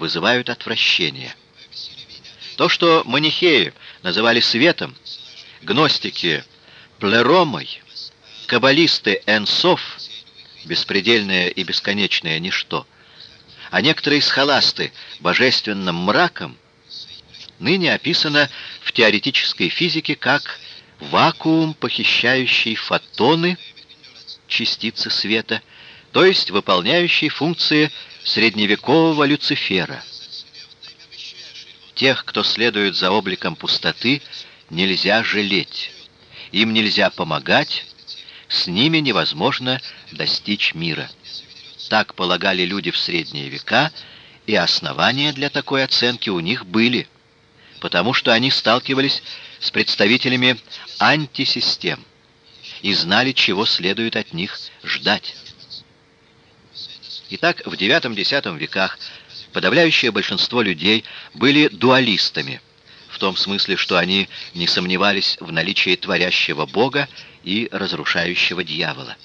вызывают отвращение. То, что манихеи называли светом, гностики — плеромой, каббалисты — энсов, беспредельное и бесконечное ничто, а некоторые схоласты — божественным мраком, ныне описано в теоретической физике как вакуум, похищающий фотоны, частицы света, то есть выполняющий функции средневекового Люцифера. Тех, кто следует за обликом пустоты, нельзя жалеть. Им нельзя помогать, с ними невозможно достичь мира. Так полагали люди в средние века, и основания для такой оценки у них были, потому что они сталкивались с представителями антисистем и знали, чего следует от них ждать. Итак, в IX-X веках Подавляющее большинство людей были дуалистами, в том смысле, что они не сомневались в наличии творящего Бога и разрушающего дьявола.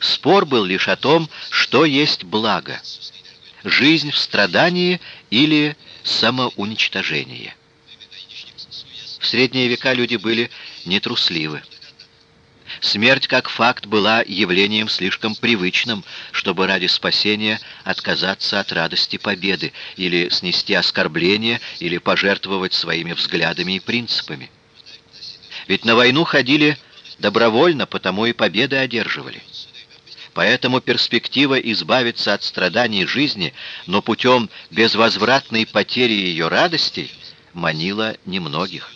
Спор был лишь о том, что есть благо – жизнь в страдании или самоуничтожение. В средние века люди были нетрусливы. Смерть как факт была явлением слишком привычным, чтобы ради спасения отказаться от радости победы, или снести оскорбление, или пожертвовать своими взглядами и принципами. Ведь на войну ходили добровольно, потому и победы одерживали. Поэтому перспектива избавиться от страданий жизни, но путем безвозвратной потери ее радостей, манила немногих.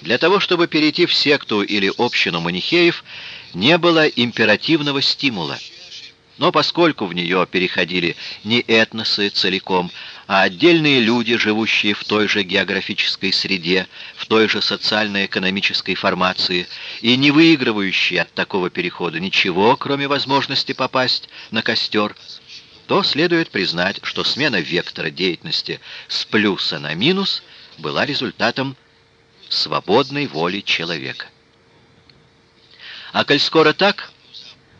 Для того, чтобы перейти в секту или общину манихеев, не было императивного стимула. Но поскольку в нее переходили не этносы целиком, а отдельные люди, живущие в той же географической среде, в той же социально-экономической формации, и не выигрывающие от такого перехода ничего, кроме возможности попасть на костер, то следует признать, что смена вектора деятельности с плюса на минус была результатом свободной воли человека. А коль скоро так,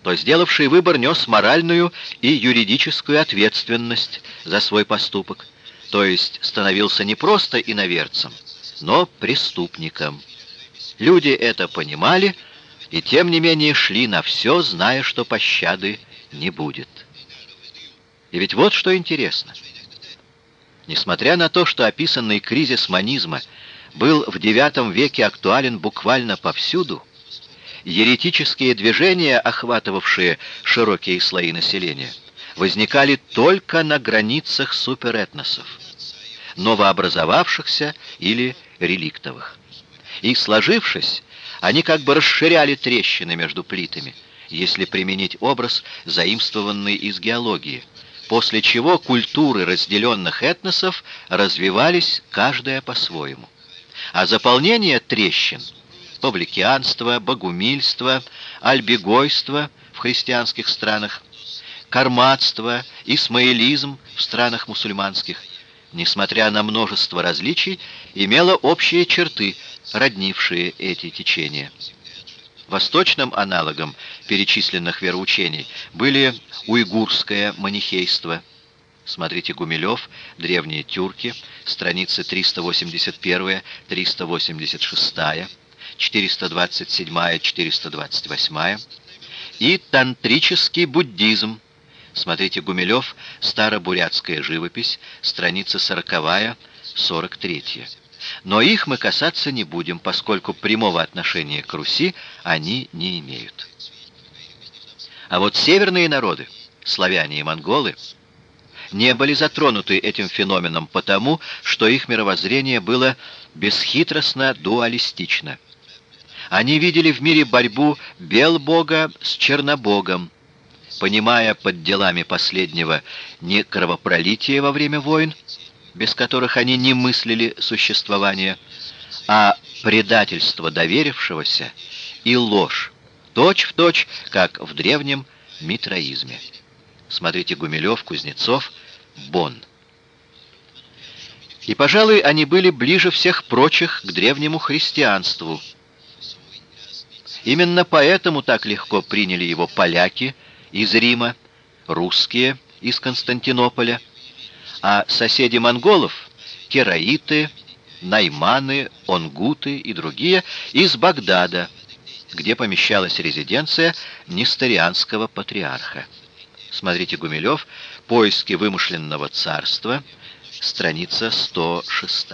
то сделавший выбор нес моральную и юридическую ответственность за свой поступок, то есть становился не просто иноверцем, но преступником. Люди это понимали и тем не менее шли на все, зная, что пощады не будет. И ведь вот что интересно. Несмотря на то, что описанный кризис манизма – был в IX веке актуален буквально повсюду, еретические движения, охватывавшие широкие слои населения, возникали только на границах суперэтносов, новообразовавшихся или реликтовых. И, сложившись, они как бы расширяли трещины между плитами, если применить образ, заимствованный из геологии, после чего культуры разделенных этносов развивались каждая по-своему а заполнение трещин – павликианство, богумильство, альбегойство в христианских странах, карматство, исмаилизм в странах мусульманских, несмотря на множество различий, имело общие черты, роднившие эти течения. Восточным аналогом перечисленных вероучений были уйгурское манихейство – Смотрите Гумилев, «Древние тюрки», страницы 381, 386, 427, 428 и тантрический буддизм. Смотрите Гумилев, «Старобурятская живопись», страница 40, 43. Но их мы касаться не будем, поскольку прямого отношения к Руси они не имеют. А вот северные народы, славяне и монголы, не были затронуты этим феноменом потому, что их мировоззрение было бесхитростно дуалистично. Они видели в мире борьбу Белбога с Чернобогом, понимая под делами последнего не кровопролитие во время войн, без которых они не мыслили существования, а предательство доверившегося и ложь, точь-в-точь, точь, как в древнем митроизме. Смотрите Гумилев, Кузнецов, Бон. И, пожалуй, они были ближе всех прочих к древнему христианству. Именно поэтому так легко приняли его поляки из Рима, русские из Константинополя, а соседи монголов — кераиты, найманы, онгуты и другие — из Багдада, где помещалась резиденция Несторианского патриарха. Смотрите Гумилев «Поиски вымышленного царства», страница 106.